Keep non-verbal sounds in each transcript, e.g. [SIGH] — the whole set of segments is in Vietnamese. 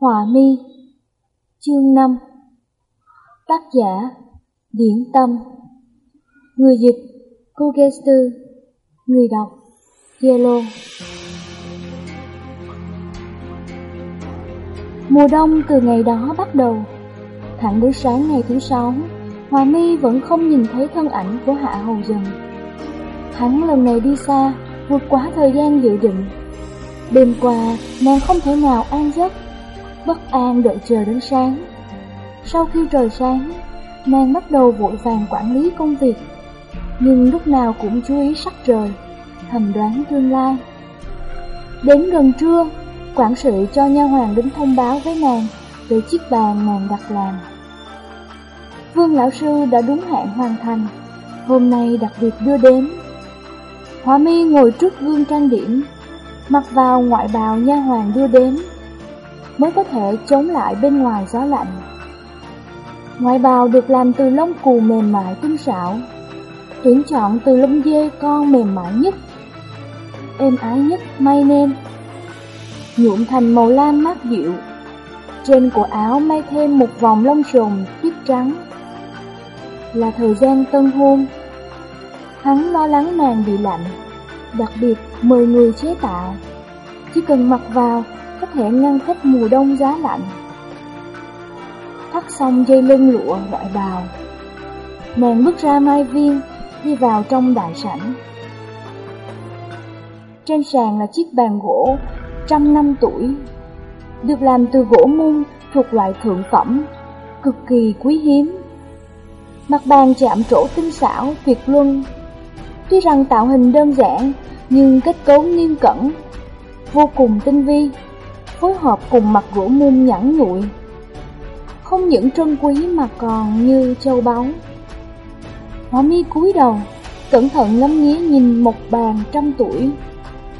Hòa mi, Chương 5 Tác giả, Điển Tâm. Người dịch, Cô Gester Người đọc Yellow Mùa đông từ ngày đó bắt đầu. Thẳng đến sáng ngày thứ sáu, Hòa mi vẫn không nhìn thấy thân ảnh của Hạ Hầu Dần. Hắn lần này đi xa, Vượt quá thời gian dự định. Đêm qua, nàng không thể nào an giấc. Bất an đợi chờ đến sáng. Sau khi trời sáng, Nàng bắt đầu vội vàng quản lý công việc, Nhưng lúc nào cũng chú ý sắc trời, Thầm đoán tương lai. Đến gần trưa, Quản sự cho nha hoàng đến thông báo với nàng Về chiếc bàn nàng đặt làm. Vương lão sư đã đúng hạn hoàn thành, Hôm nay đặc biệt đưa đến. Hóa mi ngồi trước gương trang điểm, Mặc vào ngoại bào nha hoàng đưa đến. Mới có thể chống lại bên ngoài gió lạnh. Ngoại bào được làm từ lông cù mềm mại tinh xảo. Tuyển chọn từ lông dê con mềm mại nhất. Êm ái nhất, may nên Nhuộm thành màu lam mát dịu. Trên cổ áo may thêm một vòng lông sồn tuyết trắng. Là thời gian tân hôn. Hắn lo lắng nàng bị lạnh. Đặc biệt, mời người chế tạo. Chỉ cần mặc vào thể ngăn cách mùa đông giá lạnh. Thắt xong dây lưng lụa loại bào Nàng bước ra mai viên Đi vào trong đại sảnh. Trên sàn là chiếc bàn gỗ Trăm năm tuổi. Được làm từ gỗ mung Thuộc loại thượng phẩm Cực kỳ quý hiếm. Mặt bàn chạm trổ tinh xảo tuyệt luân. Tuy rằng tạo hình đơn giản, nhưng kết cấu nghiêm cẩn, vô cùng tinh vi, phối hợp cùng mặt gỗ mum nhẵn nhụi. Không những trân quý mà còn như châu báu. Hoa mi cúi đầu, cẩn thận ngắm nghía nhìn một bàn trăm tuổi,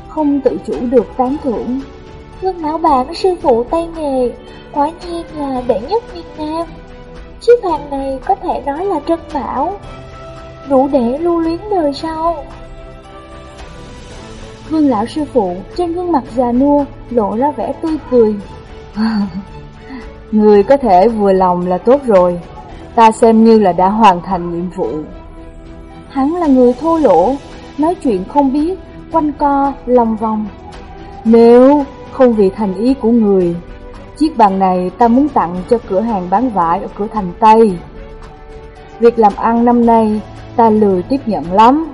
không tự chủ được tán thưởng. Gương bà có sư phụ tay nghề, quả nhiên là đệ nhất miền Nam. Chiếc bàn này có thể nói là trân bảo, đủ để lưu luyến đời sau. Vương lão sư phụ trên gương mặt già nua lộ ra vẻ tươi cười. [LAUGHS] Người có thể vừa lòng là tốt rồi, ta xem như là đã hoàn thành nhiệm vụ. Hắn là người thô lỗ, nói chuyện không biết, quanh co, lòng vòng. Nếu không vì thành ý của người, chiếc bàn này ta muốn tặng cho cửa hàng bán vải ở cửa thành Tây. Việc làm ăn năm nay ta lười tiếp nhận lắm.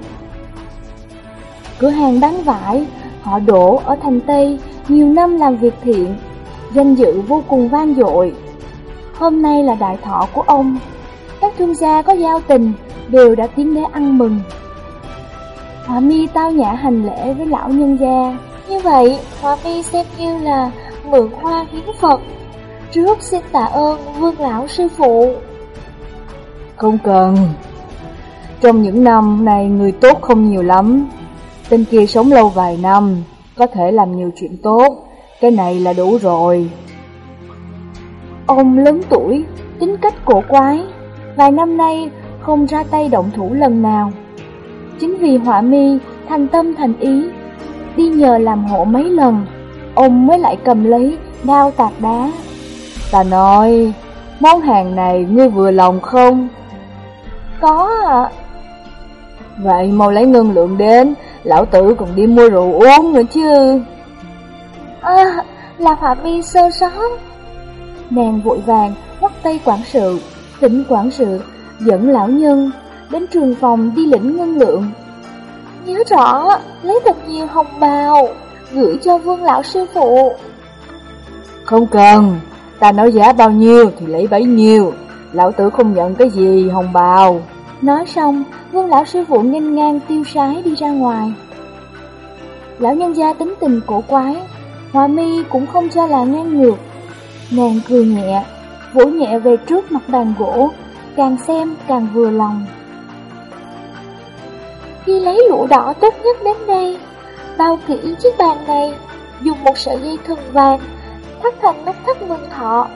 Cửa hàng bán vải, họ đổ ở thành Tây, nhiều năm làm việc thiện, danh dự vô cùng vang dội. Hôm nay là đại thọ của ông, các thương gia có giao tình đều đã tiến đến ăn mừng. Họa mi tao nhã hành lễ với lão nhân gia. Như vậy, Họa mi xem như là mượn hoa hiến Phật. Trước xin tạ ơn vương lão sư phụ. Không cần, trong những năm này người tốt không nhiều lắm Tên kia sống lâu vài năm Có thể làm nhiều chuyện tốt. Cái này là đủ rồi. Ông lớn tuổi Tính cách cổ quái. Vài năm nay không ra tay động thủ lần nào. Chính vì họa mi Thành tâm thành ý Đi nhờ làm hộ mấy lần Ông mới lại cầm lấy đao tạc đá. Ta nói Món hàng này ngươi vừa lòng không? Có ạ. Vậy mau lấy ngân lượng đến, lão tử còn đi mua rượu uống nữa chứ. À, là Phạm Mi sơ sót. Nàng vội vàng bắt tay quản sự, thỉnh quản sự dẫn lão nhân đến trường phòng đi lĩnh ngân lượng. Nhớ rõ, lấy thật nhiều hồng bào, gửi cho vương lão sư phụ. Không cần, ta nói giá bao nhiêu thì lấy bấy nhiêu, lão tử không nhận cái gì hồng bào. Nói xong, vương lão sư phụ nghênh ngang tiêu sái đi ra ngoài. Lão nhân gia tính tình cổ quái, Hòa mi cũng không cho là ngang ngược. Nàng cười nhẹ, vỗ nhẹ về trước mặt bàn gỗ, càng xem càng vừa lòng. Khi lấy lụa đỏ tốt nhất đến đây, bao kỹ chiếc bàn này, dùng một sợi dây thừng vàng, thắt thành nút thắt mừng thọ,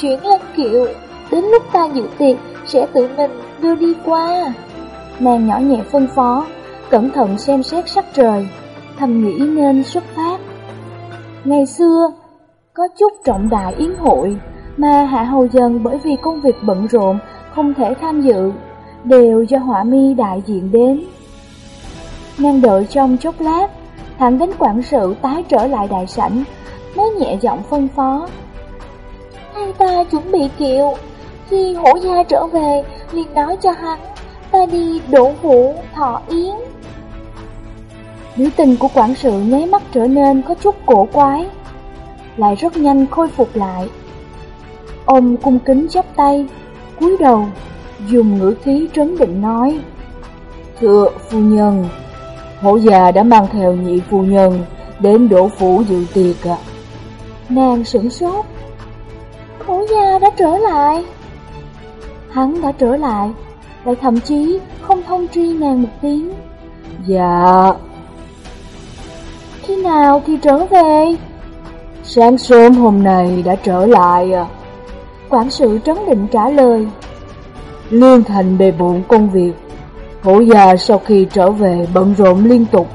chuyển lên kiệu, đến lúc ta dự tiệc sẽ tự mình đưa đi qua. Nàng nhỏ nhẹ phân phó, cẩn thận xem xét sắc trời, thầm nghĩ nên xuất phát. Ngày xưa, có chút trọng đại yến hội mà Hạ Hầu Dần bởi vì công việc bận rộn không thể tham dự, đều do họa mi đại diện đến. Nàng đợi trong chốc lát, thẳng đến quản sự tái trở lại đại sảnh, mới nhẹ giọng phân phó. Hai ta chuẩn bị kiệu, khi hổ gia trở về liền nói cho hắn, ta đi đổ vũ thọ yến. Biểu tình của quản sự nháy mắt trở nên có chút cổ quái, lại rất nhanh khôi phục lại. Ông cung kính chắp tay, cúi đầu, dùng ngữ khí trấn định nói. Thưa phu nhân, hổ già đã mang theo nhị phu nhân đến đổ phủ dự tiệc ạ. Nàng sửng sốt. Hổ già đã trở lại. Hắn đã trở lại, lại thậm chí không thông tri nàng một tiếng. Dạ. Khi nào thì trở về? Sáng sớm hôm nay đã trở lại à. Quản sự trấn định trả lời. Liên thành bề bộn công việc. Hổ già sau khi trở về bận rộn liên tục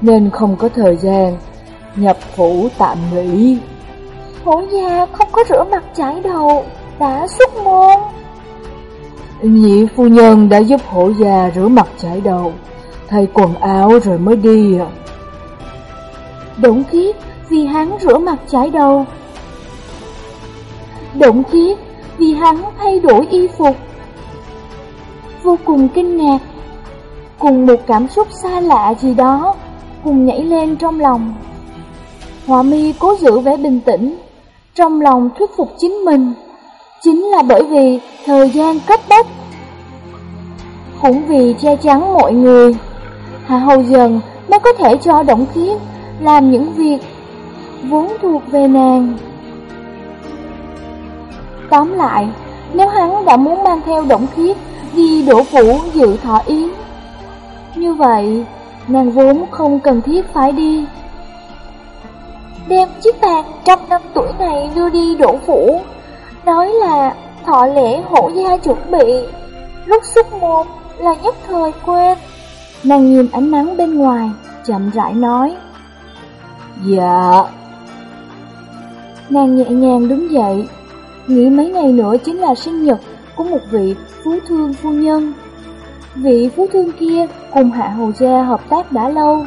nên không có thời gian nhập phủ tạm nghỉ. Hổ già không có rửa mặt chải đầu, đã xuất môn. Nhị phu nhân đã giúp hổ già rửa mặt chải đầu, thay quần áo rồi mới đi. Động khiết vì hắn rửa mặt chải đầu. Động khiết vì hắn thay đổi y phục. Vô cùng kinh ngạc, cùng một cảm xúc xa lạ gì đó cùng nhảy lên trong lòng. Họa mi cố giữ vẻ bình tĩnh, trong lòng thuyết phục chính mình, chính là bởi vì thời gian cấp bách. Cũng vì che chắn mọi người, Hạ Hầu Dần mới có thể cho Động Khiết làm những việc vốn thuộc về nàng. Tóm lại, nếu hắn đã muốn mang theo Động Khiết đi đổ phủ dự thọ yến, như vậy nàng vốn không cần thiết phải đi. Đem chiếc bàn trăm năm tuổi này đưa đi đổ phủ, nói là thọ lễ hổ gia chuẩn bị, lúc xuất môn là nhất thời quên. Nàng nhìn ánh nắng bên ngoài, chậm rãi nói. Dạ. Nàng nhẹ nhàng đứng dậy, nghĩ mấy ngày nữa chính là sinh nhật của một vị phú thương phu nhân. Vị phú thương kia cùng Hạ Hầu Gia hợp tác đã lâu.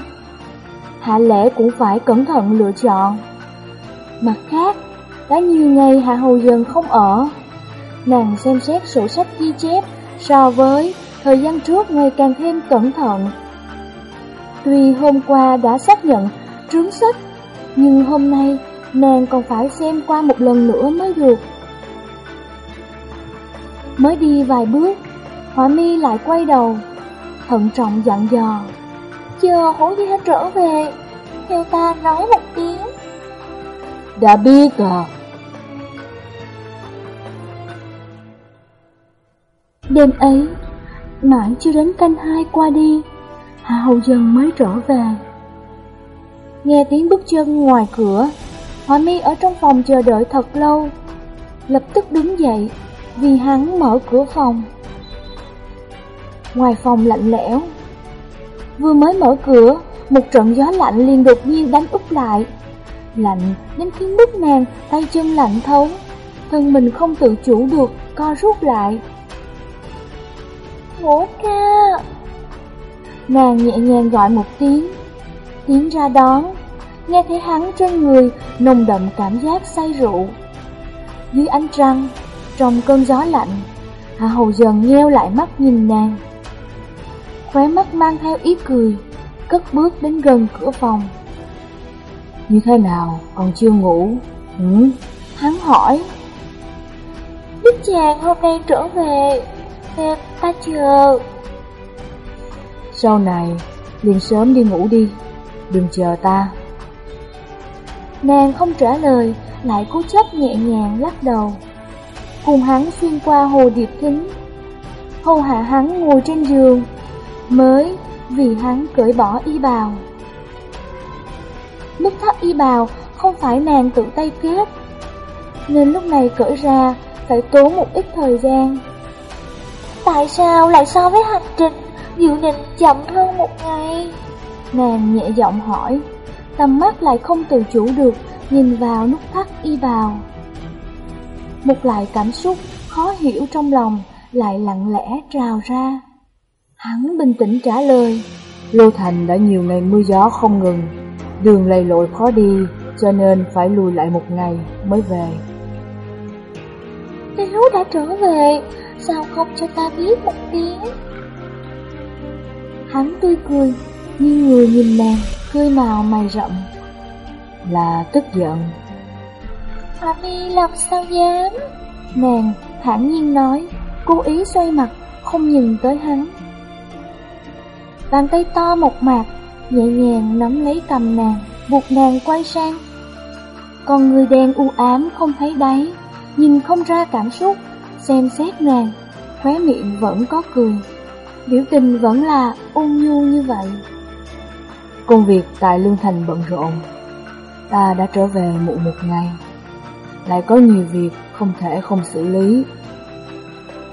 Hạ lễ cũng phải cẩn thận lựa chọn. Mặt khác, đã nhiều ngày Hạ Hầu Dần không ở. Nàng xem xét sổ sách ghi chép so với thời gian trước ngày càng thêm cẩn thận. Tuy hôm qua đã xác nhận trướng sách, nhưng hôm nay nàng còn phải xem qua một lần nữa mới được. Mới đi vài bước, Hỏa mi lại quay đầu, thận trọng dặn dò. Chờ hổ gia trở về, theo ta nói một tiếng. Đã biết à. Đêm ấy, mãi chưa đến canh hai qua đi, Hạ Hầu Dần mới trở về. Nghe tiếng bước chân ngoài cửa, Hoa mi ở trong phòng chờ đợi thật lâu, lập tức đứng dậy vì hắn mở cửa phòng. Ngoài phòng lạnh lẽo, vừa mới mở cửa, một trận gió lạnh liền đột nhiên đánh úp lại. Lạnh đến khiến bức nàng tay chân lạnh thấu, thân mình không tự chủ được, co rút lại. Ngủ ca! Nàng nhẹ nhàng gọi một tiếng, tiến ra đón, nghe thấy hắn trên người nồng đậm cảm giác say rượu. Dưới ánh trăng, trong cơn gió lạnh, Hạ Hầu dần nheo lại mắt nhìn nàng. Khóe mắt mang theo ý cười, cất bước đến gần cửa phòng. Như thế nào, còn chưa ngủ? Ừ? Hắn hỏi. Biết chàng hôm nay trở về, nên ta chờ. Sau này, liền sớm đi ngủ đi, đừng chờ ta. Nàng không trả lời, lại cố chấp nhẹ nhàng lắc đầu. Cùng hắn xuyên qua hồ điệp kính. Hầu hạ hắn ngồi trên giường, mới vì hắn cởi bỏ y bào. Nút thắt y bào không phải nàng tự tay kết, nên lúc này cởi ra phải tốn một ít thời gian. Tại sao lại so với hành trình dự định chậm hơn một ngày? Nàng nhẹ giọng hỏi, tầm mắt lại không tự chủ được nhìn vào nút thắt y bào. Một lại cảm xúc khó hiểu trong lòng lại lặng lẽ trào ra. Hắn bình tĩnh trả lời. Lô Thành đã nhiều ngày mưa gió không ngừng, đường lầy lội khó đi, cho nên phải lùi lại một ngày mới về. Nếu đã trở về, sao không cho ta biết một tiếng? Hắn tươi cười, nhưng người nhìn nàng, cười màu mày rậm. Là tức giận. Hà Mi làm sao dám? Nàng thản nhiên nói, cố ý xoay mặt, không nhìn tới hắn. Bàn tay to một mạc, nhẹ nhàng nắm lấy cầm nàng, buộc nàng quay sang. Còn người đen u ám không thấy đáy, nhìn không ra cảm xúc, xem xét nàng, khóe miệng vẫn có cười. Biểu tình vẫn là ôn nhu như vậy. Công việc tại Lương Thành bận rộn, ta đã trở về muộn một ngày, lại có nhiều việc không thể không xử lý,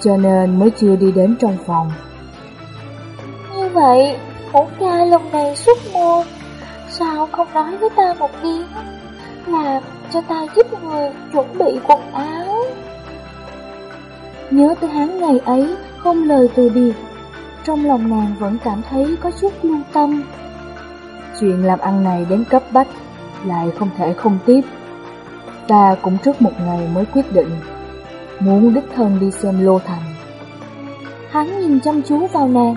cho nên mới chưa đi đến trong phòng. Như vậy, hổ ca lần này xuất môn, sao không nói với ta một tiếng, làm cho ta giúp người chuẩn bị quần áo. Nhớ tới hắn ngày ấy, không lời từ biệt, trong lòng nàng vẫn cảm thấy có chút lưu tâm. Chuyện làm ăn này đến cấp bách, lại không thể không tiếp. Ta cũng trước một ngày mới quyết định, muốn đích thân đi xem Lô Thành. Hắn nhìn chăm chú vào nàng,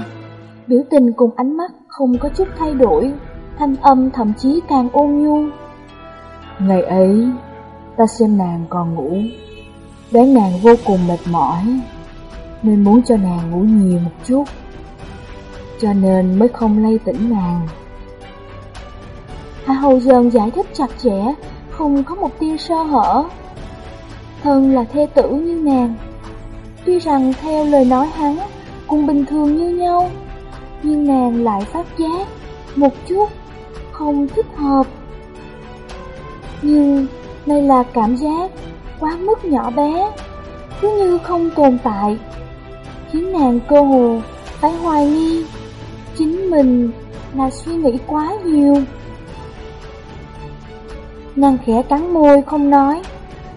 biểu tình cùng ánh mắt không có chút thay đổi, thanh âm thậm chí càng ôn nhu. Ngày ấy, ta xem nàng còn ngủ, đoán nàng vô cùng mệt mỏi, nên muốn cho nàng ngủ nhiều một chút, cho nên mới không lay tỉnh nàng. Hạ Hầu Dần giải thích chặt chẽ, không có một tia sơ hở. Thân là thê tử như nàng, tuy rằng theo lời nói hắn cũng bình thường như nhau, nhưng nàng lại phát giác một chút không thích hợp. Nhưng đây là cảm giác quá mức nhỏ bé, cứ như không tồn tại, khiến nàng cơ hồ phải hoài nghi chính mình là suy nghĩ quá nhiều. Nàng khẽ cắn môi không nói,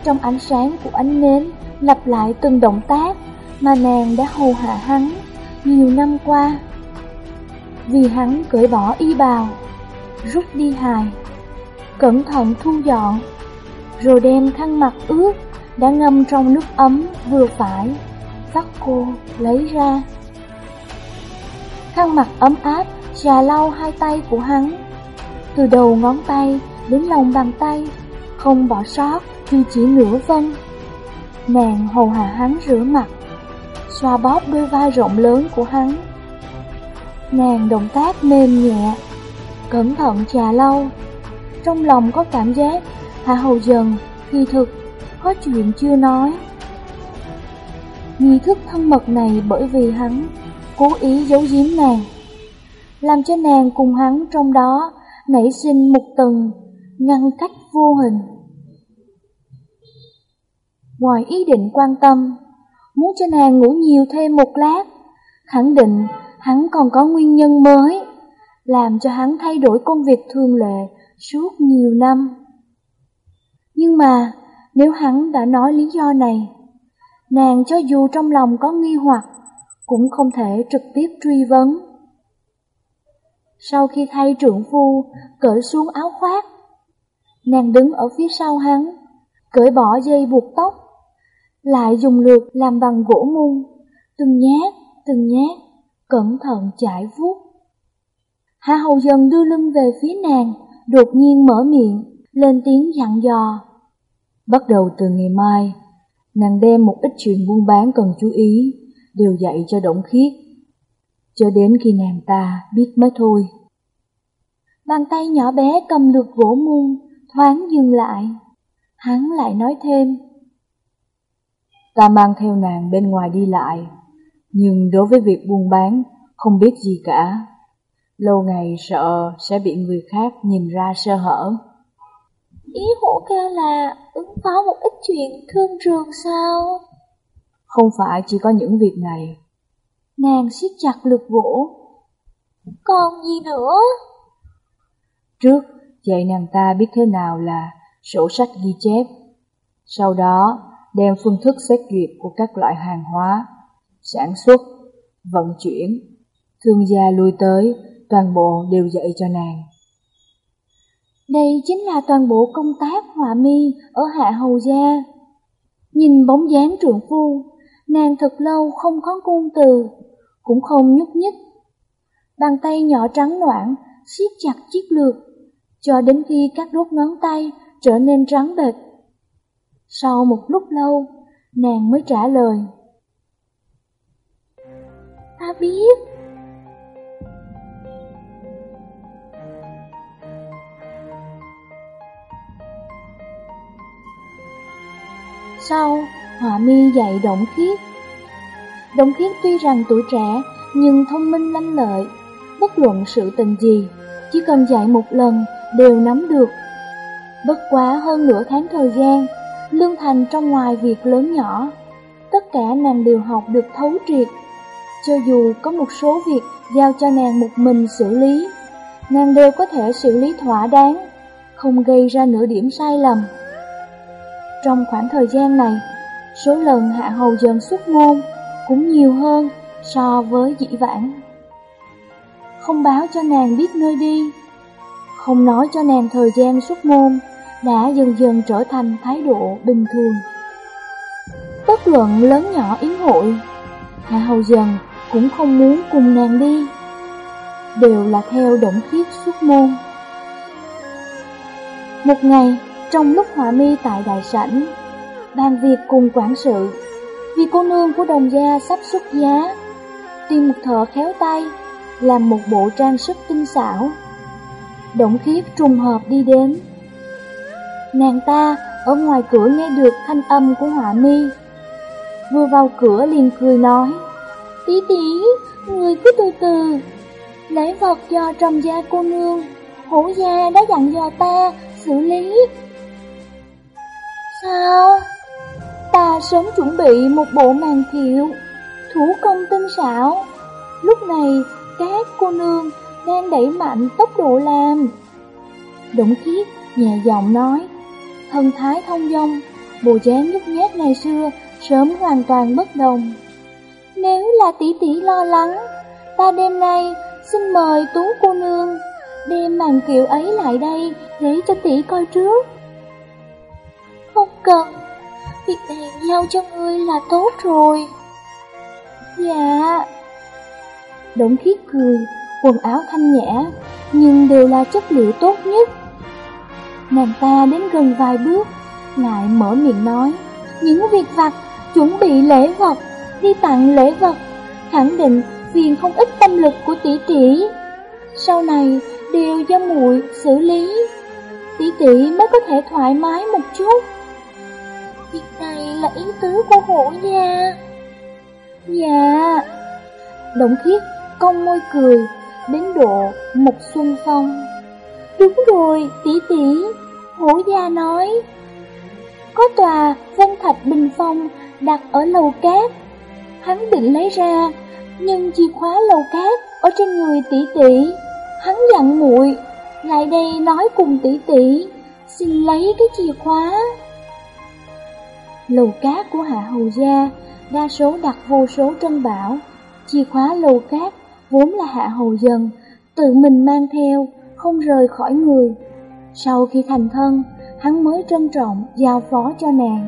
trong ánh sáng của ánh nến lặp lại từng động tác mà nàng đã hầu hạ hắn nhiều năm qua. Vì hắn cởi bỏ y bào, rút đi hài, cẩn thận thu dọn, rồi đem khăn mặt ướt đã ngâm trong nước ấm vừa phải, vắt cô lấy ra. Khăn mặt ấm áp trà lau hai tay của hắn, từ đầu ngón tay đến lòng bàn tay, không bỏ sót dù chỉ nửa vân. Nàng hầu hạ hắn rửa mặt, xoa bóp đôi vai rộng lớn của hắn. Nàng động tác mềm nhẹ, cẩn thận trà lau. Trong lòng có cảm giác Hạ Hầu Dần khi thực có chuyện chưa nói. Nghi thức thân mật này bởi vì hắn cố ý giấu giếm nàng, làm cho nàng cùng hắn trong đó nảy sinh một tầng ngăn cách vô hình. Ngoài ý định quan tâm, muốn cho nàng ngủ nhiều thêm một lát, khẳng định hắn còn có nguyên nhân mới, làm cho hắn thay đổi công việc thường lệ suốt nhiều năm. Nhưng mà, nếu hắn đã nói lý do này, nàng cho dù trong lòng có nghi hoặc, cũng không thể trực tiếp truy vấn. Sau khi thay trưởng phu, cởi xuống áo khoác, nàng đứng ở phía sau hắn, cởi bỏ dây buộc tóc, lại dùng lượt làm bằng gỗ mung, từng nhát, từng nhát, cẩn thận chải vuốt. Hạ hầu dần đưa lưng về phía nàng, đột nhiên mở miệng, lên tiếng dặn dò. Bắt đầu từ ngày mai, nàng đem một ít chuyện buôn bán cần chú ý, đều dạy cho Động Khiết, cho đến khi nàng ta biết mới thôi. Bàn tay nhỏ bé cầm lược gỗ muôn, thoáng dừng lại. Hắn lại nói thêm. Ta mang theo nàng bên ngoài đi lại, nhưng đối với việc buôn bán, không biết gì cả. Lâu ngày sợ sẽ bị người khác nhìn ra sơ hở. Ý hổ ca là ứng phó một ít chuyện thương trường sao? Không phải chỉ có những việc này. Nàng siết chặt lực gỗ. Còn gì nữa? Trước, dạy nàng ta biết thế nào là sổ sách ghi chép. Sau đó, đem phương thức xét duyệt của các loại hàng hóa, sản xuất, vận chuyển, thương gia lui tới, toàn bộ đều dạy cho nàng. Đây chính là toàn bộ công tác họa mi ở Hạ Hầu Gia. Nhìn bóng dáng trưởng phu, nàng thật lâu không có ngôn từ, cũng không nhúc nhích. Bàn tay nhỏ trắng loãng, siết chặt chiếc lược, cho đến khi các đốt ngón tay trở nên trắng bệch. Sau một lúc lâu, nàng mới trả lời. Ta biết. Sau, họa mi dạy động khiết. Động khiết tuy rằng tuổi trẻ, nhưng thông minh lanh lợi, bất luận sự tình gì, chỉ cần dạy một lần đều nắm được. Bất quá hơn nửa tháng thời gian, Lương Thành trong ngoài việc lớn nhỏ, tất cả nàng đều học được thấu triệt. Cho dù có một số việc giao cho nàng một mình xử lý, nàng đều có thể xử lý thỏa đáng, không gây ra nửa điểm sai lầm. Trong khoảng thời gian này, số lần hạ hầu dần xuất môn cũng nhiều hơn so với dĩ vãng. Không báo cho nàng biết nơi đi, không nói cho nàng thời gian xuất môn, đã dần dần trở thành thái độ bình thường. Bất luận lớn nhỏ yến hội, Hạ Hầu Dần cũng không muốn cùng nàng đi, đều là theo động khiết xuất môn. Một ngày, trong lúc họa mi tại đại sảnh, bàn việc cùng quản sự, vì cô nương của đồng gia sắp xuất giá, tìm một thợ khéo tay, làm một bộ trang sức tinh xảo. Động khiết trùng hợp đi đến, Nàng ta ở ngoài cửa nghe được thanh âm của họa mi. Vừa vào cửa liền cười nói Tí tí, người cứ từ từ Lễ vật do trầm gia cô nương Hổ gia đã dặn dò ta xử lý. Sao? Ta sớm chuẩn bị một bộ màn thiệu Thủ công tinh xảo Lúc này các cô nương đang đẩy mạnh tốc độ làm Động khiết nhẹ giọng nói thân thái thông dong, bộ dáng nhút nhát ngày xưa sớm hoàn toàn bất đồng. Nếu là tỷ tỷ lo lắng, ta đêm nay xin mời tú cô nương đem màn kiệu ấy lại đây để cho tỷ coi trước. Không cần, việc này giao cho ngươi là tốt rồi. Dạ. đống khiết cười, quần áo thanh nhã, nhưng đều là chất liệu tốt nhất. Nàng ta đến gần vài bước, lại mở miệng nói, những việc vặt, chuẩn bị lễ vật, đi tặng lễ vật, khẳng định phiền không ít tâm lực của tỷ tỷ. Sau này đều do muội xử lý, tỷ tỷ mới có thể thoải mái một chút. Là ý tứ của hổ nha. Dạ. Động thiết cong môi cười, đến độ một xuân phong. Đúng rồi, tỷ tỷ, hổ gia nói. Có tòa Vân Thạch Bình Phong đặt ở lầu cát. Hắn định lấy ra, nhưng chìa khóa lầu cát ở trên người tỷ tỷ. Hắn dặn muội lại đây nói cùng tỷ tỷ, xin lấy cái chìa khóa. Lầu cát của Hạ Hầu Gia đa số đặt vô số trân bảo. Chìa khóa lầu cát vốn là Hạ Hầu Dần, tự mình mang theo, không rời khỏi người. Sau khi thành thân, hắn mới trân trọng giao phó cho nàng.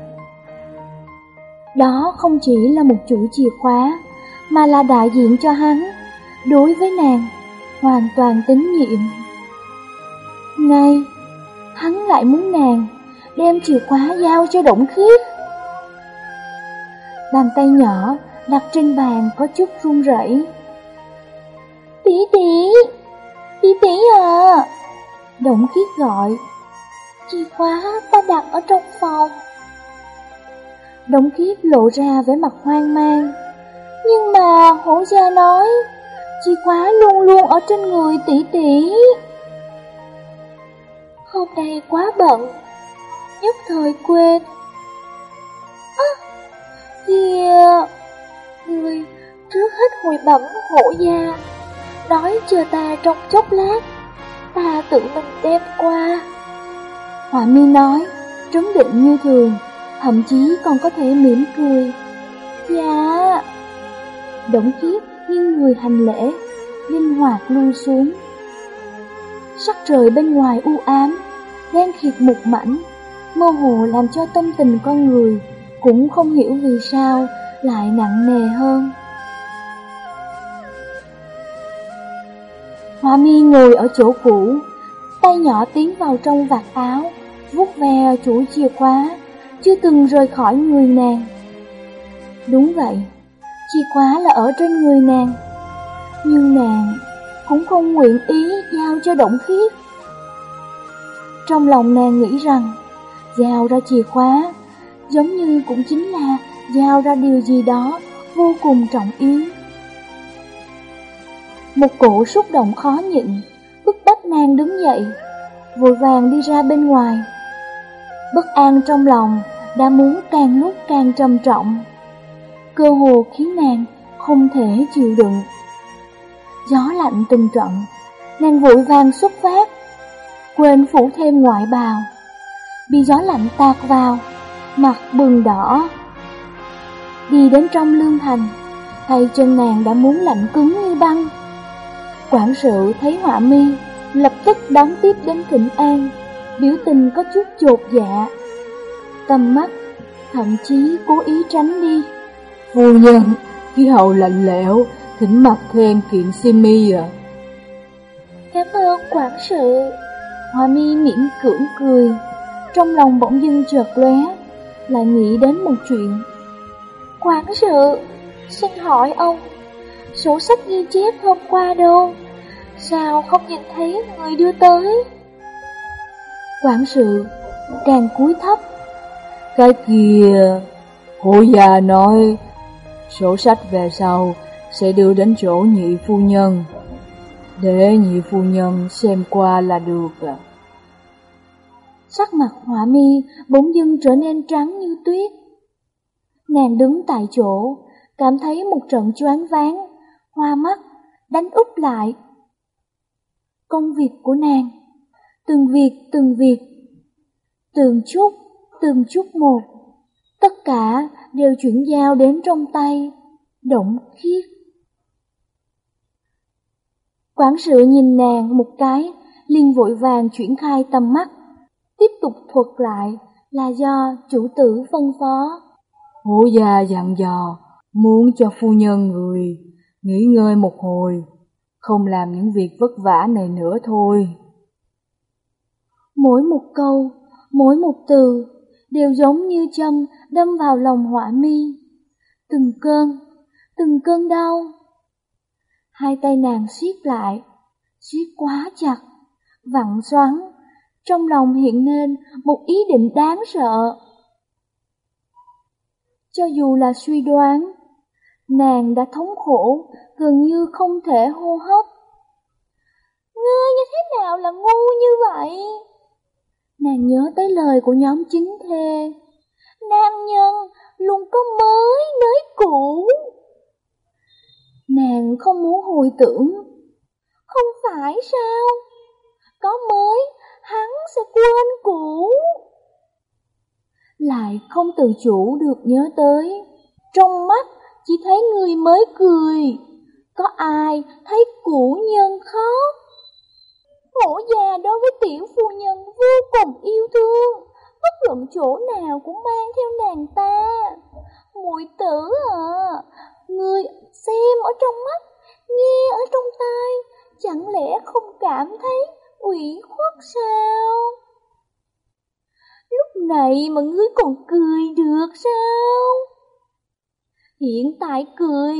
Đó không chỉ là một chuỗi chìa khóa, mà là đại diện cho hắn, đối với nàng, hoàn toàn tín nhiệm. Ngay, hắn lại muốn nàng đem chìa khóa giao cho động khiết. Bàn tay nhỏ đặt trên bàn có chút run rẩy. Tỷ tỷ, tỷ tỷ à! Động khiết gọi. Chìa khóa ta đặt ở trong phòng. Động khiết lộ ra vẻ mặt hoang mang. Nhưng mà hổ gia nói, chìa khóa luôn luôn ở trên người tỷ tỷ. Hôm nay quá bận, nhất thời quên. Kìa, người trước hết hồi bẩm hổ gia, nói chờ ta trong chốc lát ta tự mình đem qua. Họa mi nói, trấn định như thường, thậm chí còn có thể mỉm cười. Dạ. Động kiếp như người hành lễ, linh hoạt lui xuống. Sắc trời bên ngoài u ám, đen khịt một mảnh, mơ hồ làm cho tâm tình con người cũng không hiểu vì sao lại nặng nề hơn. Hoa mi ngồi ở chỗ cũ, tay nhỏ tiến vào trong vạt áo, vuốt ve chủ chìa khóa, chưa từng rời khỏi người nàng. Đúng vậy, chìa khóa là ở trên người nàng, nhưng nàng cũng không nguyện ý giao cho động khiết. Trong lòng nàng nghĩ rằng, giao ra chìa khóa, giống như cũng chính là giao ra điều gì đó vô cùng trọng yếu. Một cổ xúc động khó nhịn, bức bách nàng đứng dậy, vội vàng đi ra bên ngoài. Bất an trong lòng đã muốn càng lúc càng trầm trọng, cơ hồ khiến nàng không thể chịu đựng. Gió lạnh từng trận, nàng vội vàng xuất phát, quên phủ thêm ngoại bào, bị gió lạnh tạt vào, mặt bừng đỏ. Đi đến trong lương thành, tay chân nàng đã muốn lạnh cứng như băng. Quản sự thấy họa mi, lập tức đón tiếp đến thịnh an, biểu tình có chút chột dạ. Tầm mắt, thậm chí cố ý tránh đi. Phu nhân, khí hậu lạnh lẽo, thỉnh mặc thêm kiện simi à. Cảm ơn quản sự. Hoa mi miễn cưỡng cười, trong lòng bỗng dưng chợt lóe, lại nghĩ đến một chuyện. Quản sự, xin hỏi ông, sổ sách ghi chép hôm qua đâu? Sao không nhìn thấy người đưa tới? Quản sự càng cúi thấp. Cái kia, hộ già nói, sổ sách về sau sẽ đưa đến chỗ nhị phu nhân. Để nhị phu nhân xem qua là được à. Sắc mặt hỏa mi bỗng dưng trở nên trắng như tuyết. Nàng đứng tại chỗ, cảm thấy một trận choáng váng, hoa mắt, đánh úp lại. Công việc của nàng, từng việc từng việc, từng chút, từng chút một, tất cả đều chuyển giao đến trong tay, động khiết. Quản sự nhìn nàng một cái, liền vội vàng chuyển khai tầm mắt, tiếp tục thuật lại là do chủ tử phân phó. Hổ già dặn dò, muốn cho phu nhân người nghỉ ngơi một hồi, không làm những việc vất vả này nữa thôi. Mỗi một câu, mỗi một từ đều giống như châm đâm vào lòng hỏa mi. Từng cơn, từng cơn đau. Hai tay nàng siết lại, siết quá chặt, vặn xoắn, trong lòng hiện lên một ý định đáng sợ. Cho dù là suy đoán, nàng đã thống khổ, gần như không thể hô hấp. Ngươi như thế nào là ngu như vậy? Nàng nhớ tới lời của nhóm chính thê. Nam nhân luôn có mới nới cũ. Nàng không muốn hồi tưởng. Không phải sao? Có mới, hắn sẽ quên cũ lại không tự chủ được nhớ tới. Trong mắt chỉ thấy người mới cười, có ai thấy cũ nhân khóc. Hổ già đối với tiểu phu nhân vô cùng yêu thương, bất luận chỗ nào cũng mang theo nàng ta. mùi tử à, người xem ở trong mắt, nghe ở trong tai, chẳng lẽ không cảm thấy ủy khuất sao? Lúc này mà ngươi còn cười được sao? Hiện tại cười,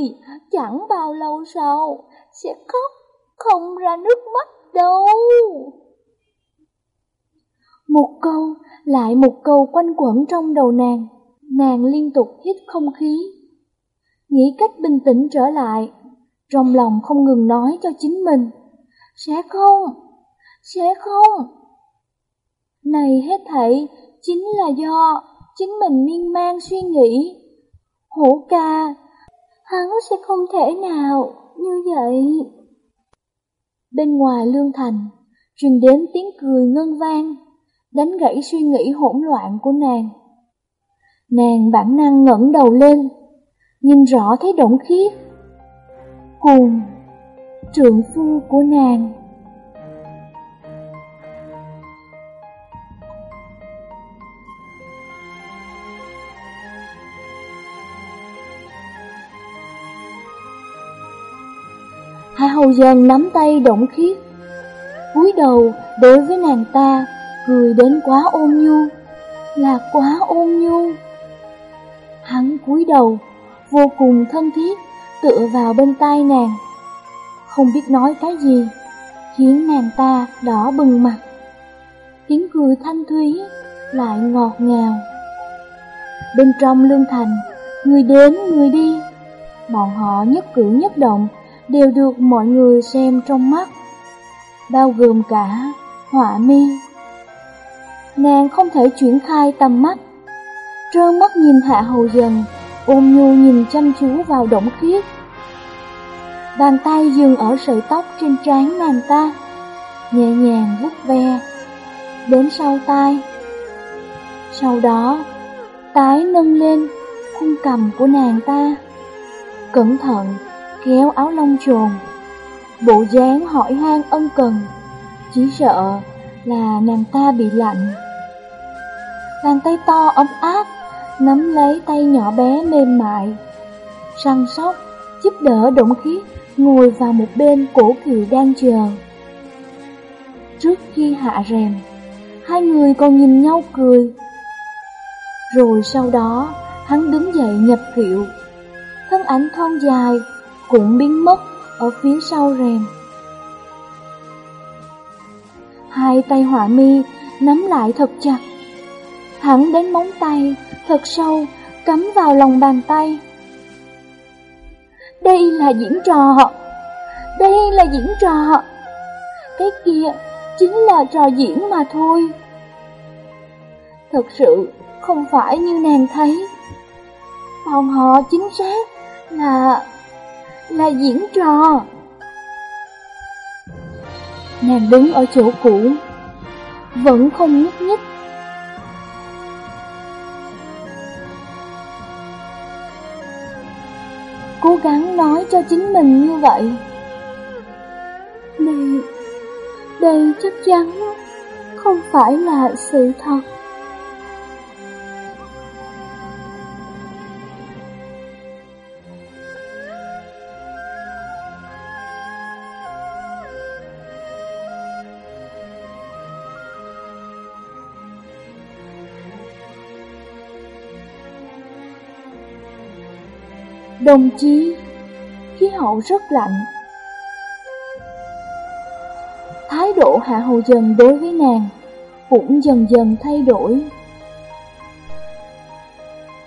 chẳng bao lâu sau, sẽ khóc, không ra nước mắt đâu. Một câu, lại một câu quanh quẩn trong đầu nàng, nàng liên tục hít không khí. Nghĩ cách bình tĩnh trở lại, trong lòng không ngừng nói cho chính mình. Sẽ không, sẽ không. Này hết thảy chính là do chính mình miên man suy nghĩ. Hổ ca, hắn sẽ không thể nào như vậy. Bên ngoài lương thành, truyền đến tiếng cười ngân vang, đánh gãy suy nghĩ hỗn loạn của nàng. Nàng bản năng ngẩng đầu lên, nhìn rõ thấy động khiết. Cùng, trượng phu của nàng. Hầu dần nắm tay động khiết, cúi đầu đối với nàng ta, cười đến quá ôn nhu, là quá ôn nhu. Hắn cúi đầu, vô cùng thân thiết, tựa vào bên tai nàng. Không biết nói cái gì, khiến nàng ta đỏ bừng mặt. Tiếng cười thanh thúy, lại ngọt ngào. Bên trong lương thành, người đến người đi, bọn họ nhất cử nhất động đều được mọi người xem trong mắt, bao gồm cả họa mi. Nàng không thể chuyển khai tầm mắt, trơn mắt nhìn hạ hầu dần, ôm nhu nhìn chăm chú vào động khiết. Bàn tay dừng ở sợi tóc trên trán nàng ta, nhẹ nhàng vuốt ve, đến sau tai. Sau đó, tái nâng lên khung cầm của nàng ta, cẩn thận kéo áo lông trồn, bộ dáng hỏi han ân cần, chỉ sợ là nàng ta bị lạnh. Bàn tay to ấm áp, nắm lấy tay nhỏ bé mềm mại, săn sóc, giúp đỡ động khiết ngồi vào một bên cổ kiều đang chờ. Trước khi hạ rèm, hai người còn nhìn nhau cười. Rồi sau đó, hắn đứng dậy nhập kiệu, thân ảnh thon dài cũng biến mất ở phía sau rèm. Hai tay họa mi nắm lại thật chặt, thẳng đến móng tay thật sâu cắm vào lòng bàn tay. Đây là diễn trò, đây là diễn trò, cái kia chính là trò diễn mà thôi. Thật sự không phải như nàng thấy, bọn họ chính xác là là diễn trò. Nàng đứng ở chỗ cũ, vẫn không nhúc nhích. Cố gắng nói cho chính mình như vậy. Đây, đây chắc chắn không phải là sự thật. Đồng chí, khí hậu rất lạnh. Thái độ hạ hầu dần đối với nàng cũng dần dần thay đổi.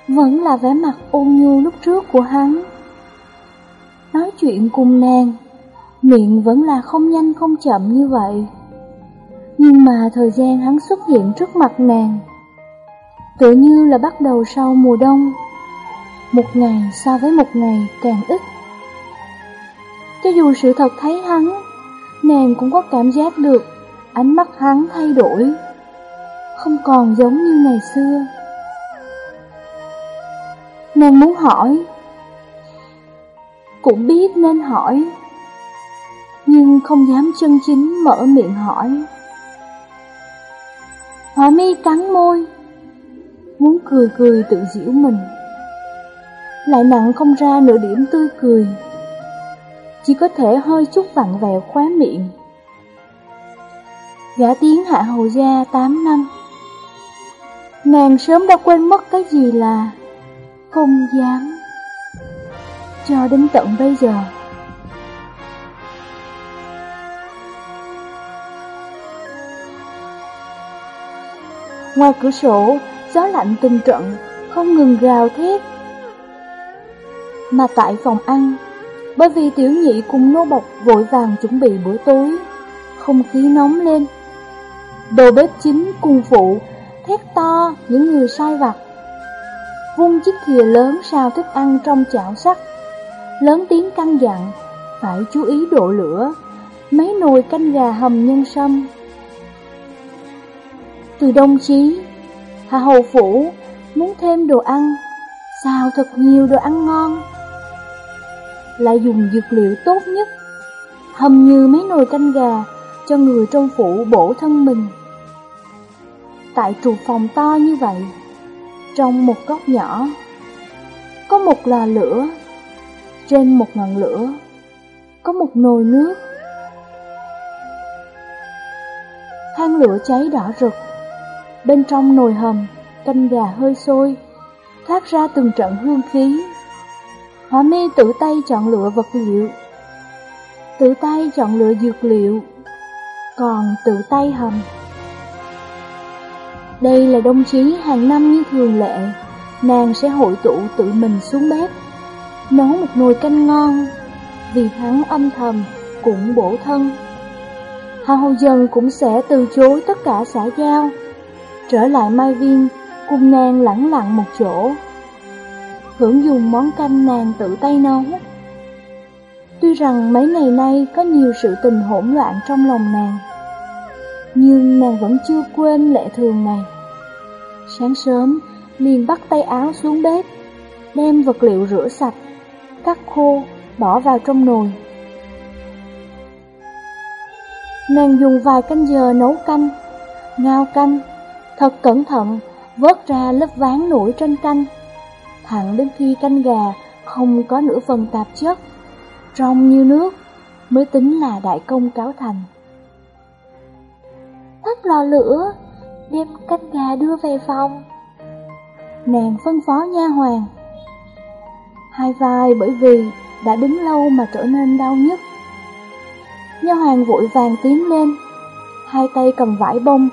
Vẫn là vẻ mặt ôn nhu lúc trước của hắn. Nói chuyện cùng nàng, miệng vẫn là không nhanh không chậm như vậy. Nhưng mà thời gian hắn xuất hiện trước mặt nàng, tự như là bắt đầu sau mùa đông một ngày so với một ngày càng ít. Cho dù sự thật thấy hắn, nàng cũng có cảm giác được ánh mắt hắn thay đổi, không còn giống như ngày xưa. Nàng muốn hỏi, cũng biết nên hỏi, nhưng không dám chân chính mở miệng hỏi. Hỏa mi cắn môi, muốn cười cười tự giễu mình lại nặng không ra nửa điểm tươi cười. Chỉ có thể hơi chút vặn vẹo khóe miệng. Gã tiếng hạ hầu gia 8 năm. Nàng sớm đã quên mất cái gì là không dám. Cho đến tận bây giờ. Ngoài cửa sổ, gió lạnh từng trận, không ngừng gào thét mà tại phòng ăn, bởi vì tiểu nhị cùng nô bộc vội vàng chuẩn bị bữa tối, không khí nóng lên. Đồ bếp chính cùng phụ, thét to những người sai vặt. Vung chiếc thìa lớn xào thức ăn trong chảo sắt, lớn tiếng căn dặn, phải chú ý độ lửa, mấy nồi canh gà hầm nhân sâm từ đồng chí. Hạ hầu phủ muốn thêm đồ ăn, sao thật nhiều đồ ăn ngon. Lại dùng dược liệu tốt nhất, hầm như mấy nồi canh gà cho người trong phủ bổ thân mình. Tại trụ phòng to như vậy, trong một góc nhỏ, có một lò lửa, trên một ngọn lửa, có một nồi nước. Than lửa cháy đỏ rực, bên trong nồi hầm, canh gà hơi sôi, thoát ra từng trận hương khí. Hỏa mi tự tay chọn lựa vật liệu, tự tay chọn lựa dược liệu, còn tự tay hầm. Đây là đồng chí hàng năm như thường lệ, nàng sẽ hội tụ tự mình xuống bếp, nấu một nồi canh ngon, vì hắn âm thầm cũng bổ thân. Hà Hồ Dần cũng sẽ từ chối tất cả xã giao, trở lại Mai Viên cùng nàng lẳng lặng một chỗ, hưởng dùng món canh nàng tự tay nấu. Tuy rằng mấy ngày nay có nhiều sự tình hỗn loạn trong lòng nàng, nhưng nàng vẫn chưa quên lệ thường này. Sáng sớm, liền bắt tay áo xuống bếp, đem vật liệu rửa sạch, cắt khô, bỏ vào trong nồi. Nàng dùng vài canh giờ nấu canh, ngao canh, thật cẩn thận, vớt ra lớp ván nổi trên canh, thẳng đến khi canh gà không có nửa phần tạp chất, trong như nước, mới tính là đại công cáo thành. Tắt lò lửa, đem canh gà đưa về phòng. Nàng phân phó nha hoàng. Hai vai bởi vì đã đứng lâu mà trở nên đau nhức. Nha hoàng vội vàng tiến lên, hai tay cầm vải bông,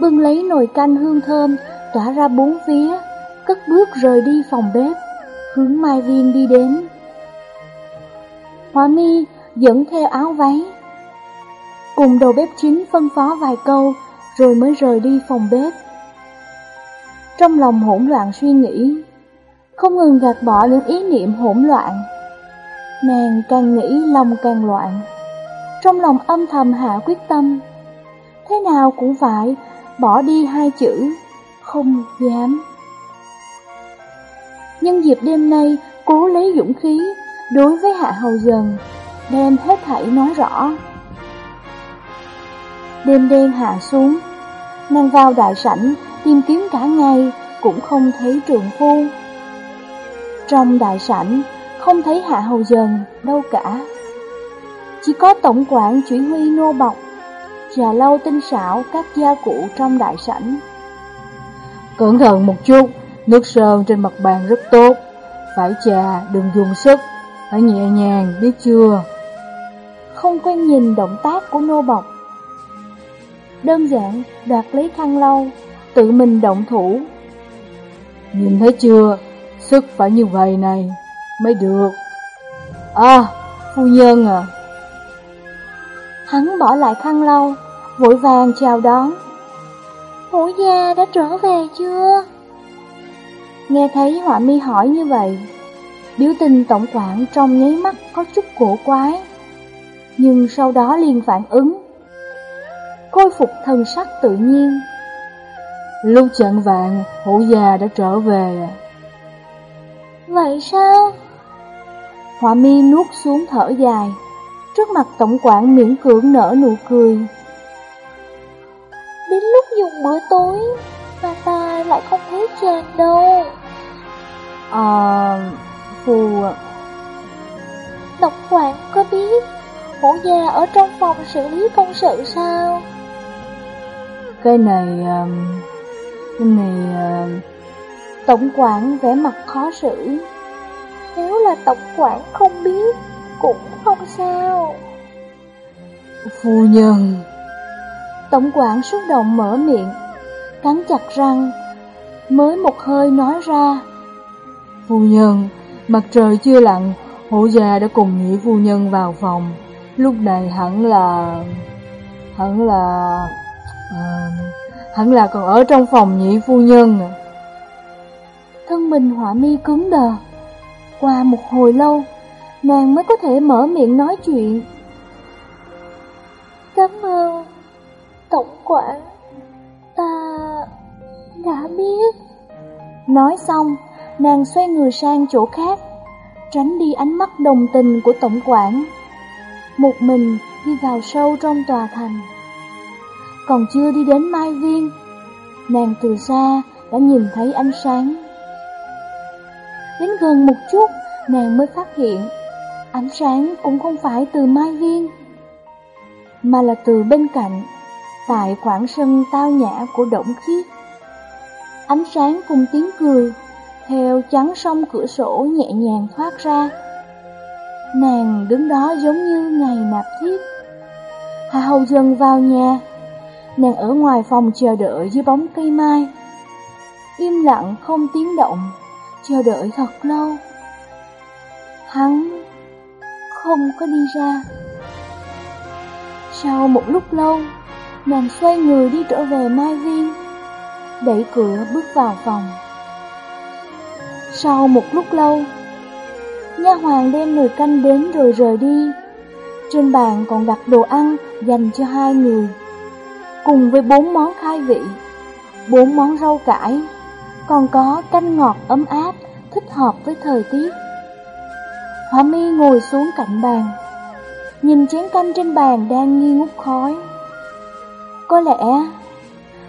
bưng lấy nồi canh hương thơm tỏa ra bốn phía, cất bước rời đi phòng bếp, hướng Mai Viên đi đến. Hoa mi dẫn theo áo váy, cùng đầu bếp chính phân phó vài câu rồi mới rời đi phòng bếp. Trong lòng hỗn loạn suy nghĩ, không ngừng gạt bỏ những ý niệm hỗn loạn. Nàng càng nghĩ lòng càng loạn, trong lòng âm thầm hạ quyết tâm, thế nào cũng phải bỏ đi hai chữ, không dám. Nhân dịp đêm nay, cố lấy dũng khí đối với Hạ Hầu Dần, đem hết thảy nói rõ. Đêm đen hạ xuống, nàng vào đại sảnh tìm kiếm cả ngày cũng không thấy trường phu. Trong đại sảnh không thấy Hạ Hầu Dần đâu cả. Chỉ có tổng quản chỉ huy nô bọc, trà lâu tinh xảo các gia cụ trong đại sảnh. Cẩn thận một chút, nước sơn trên mặt bàn rất tốt, phải trà đừng dùng sức, phải nhẹ nhàng biết chưa? Không quen nhìn động tác của nô bọc, đơn giản đoạt lấy khăn lau, tự mình động thủ. Nhìn thấy chưa, sức phải như vậy này mới được. À, phu nhân à. Hắn bỏ lại khăn lau, vội vàng chào đón. Hổ gia đã trở về chưa? Nghe thấy họa mi hỏi như vậy, biểu tình tổng quản trong nháy mắt có chút cổ quái, nhưng sau đó liền phản ứng khôi phục thân sắc tự nhiên. Lúc trận vạn, hổ già đã trở về. Vậy sao? Họa mi nuốt xuống thở dài, trước mặt tổng quản miễn cưỡng nở nụ cười. Đến lúc dùng bữa tối, mà ta lại không thấy chàng đâu. À, phù... Tổng quản có biết hổ già ở trong phòng xử lý công sự sao? Cái này... Um, cái này... Uh... Tổng quản vẻ mặt khó xử. Nếu là tổng quản không biết, cũng không sao. Phu nhân... Tổng quản xúc động mở miệng, cắn chặt răng, mới một hơi nói ra. Phu nhân, mặt trời chưa lặn, hổ gia đã cùng nhị phu nhân vào phòng. Lúc này hẳn là... hẳn là... À, hẳn là còn ở trong phòng nhị phu nhân. Thân mình hỏa mi cứng đờ. Qua một hồi lâu, nàng mới có thể mở miệng nói chuyện. Cảm ơn, tổng quản, ta đã biết. Nói xong, nàng xoay người sang chỗ khác, tránh đi ánh mắt đồng tình của tổng quản. Một mình đi vào sâu trong tòa thành. Còn chưa đi đến Mai Viên, nàng từ xa đã nhìn thấy ánh sáng. Đến gần một chút, nàng mới phát hiện ánh sáng cũng không phải từ Mai Viên, mà là từ bên cạnh, tại khoảng sân tao nhã của Động Khiết. Ánh sáng cùng tiếng cười, theo chắn sông cửa sổ nhẹ nhàng thoát ra. Nàng đứng đó giống như ngày nạp thiếp. Hà Hầu Dân vào nhà, nàng ở ngoài phòng chờ đợi dưới bóng cây mai. Im lặng không tiếng động, chờ đợi thật lâu. Hắn không có đi ra. Sau một lúc lâu, nàng xoay người đi trở về Mai Viên, đẩy cửa bước vào phòng. Sau một lúc lâu, nha hoàng đem nồi canh đến rồi rời đi. Trên bàn còn đặt đồ ăn dành cho hai người, cùng với bốn món khai vị, bốn món rau cải, còn có canh ngọt ấm áp thích hợp với thời tiết. Hỏa mi ngồi xuống cạnh bàn, nhìn chén canh trên bàn đang nghi ngút khói. Có lẽ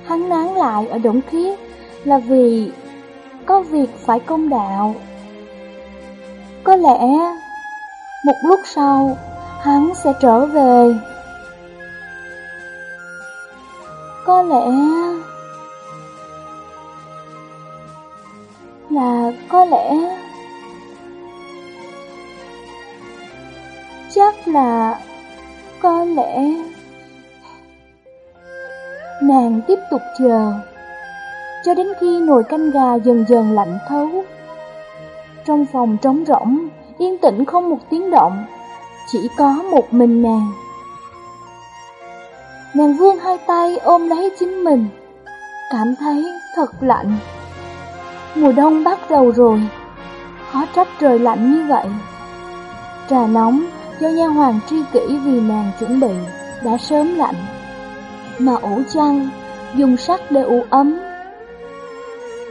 hắn nán lại ở Đổng Khiết là vì có việc phải công đạo. Có lẽ một lúc sau, hắn sẽ trở về. Có lẽ là có lẽ chắc là có lẽ nàng tiếp tục chờ cho đến khi nồi canh gà dần dần lạnh thấu. Trong phòng trống rỗng, yên tĩnh không một tiếng động, chỉ có một mình nàng. Nàng vươn hai tay ôm lấy chính mình, cảm thấy thật lạnh. Mùa đông bắt đầu rồi, khó trách trời lạnh như vậy. Trà nóng do nha hoàng tri kỷ vì nàng chuẩn bị đã sớm lạnh, mà ủ chăn dùng sắt để ủ ấm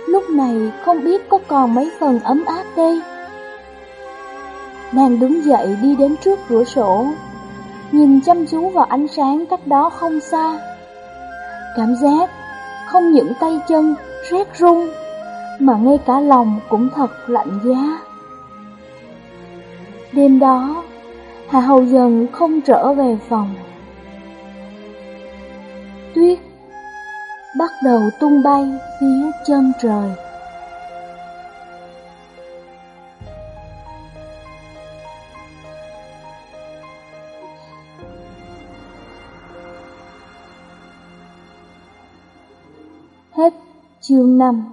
lúc này không biết có còn mấy phần ấm áp đây. Nàng đứng dậy đi đến trước cửa sổ, nhìn chăm chú vào ánh sáng cách đó không xa. Cảm giác không những tay chân rét run, mà ngay cả lòng cũng thật lạnh giá. Đêm đó, Hà Hầu dần không trở về phòng. Tuyết bắt đầu tung bay phía chân trời. Hết chương 5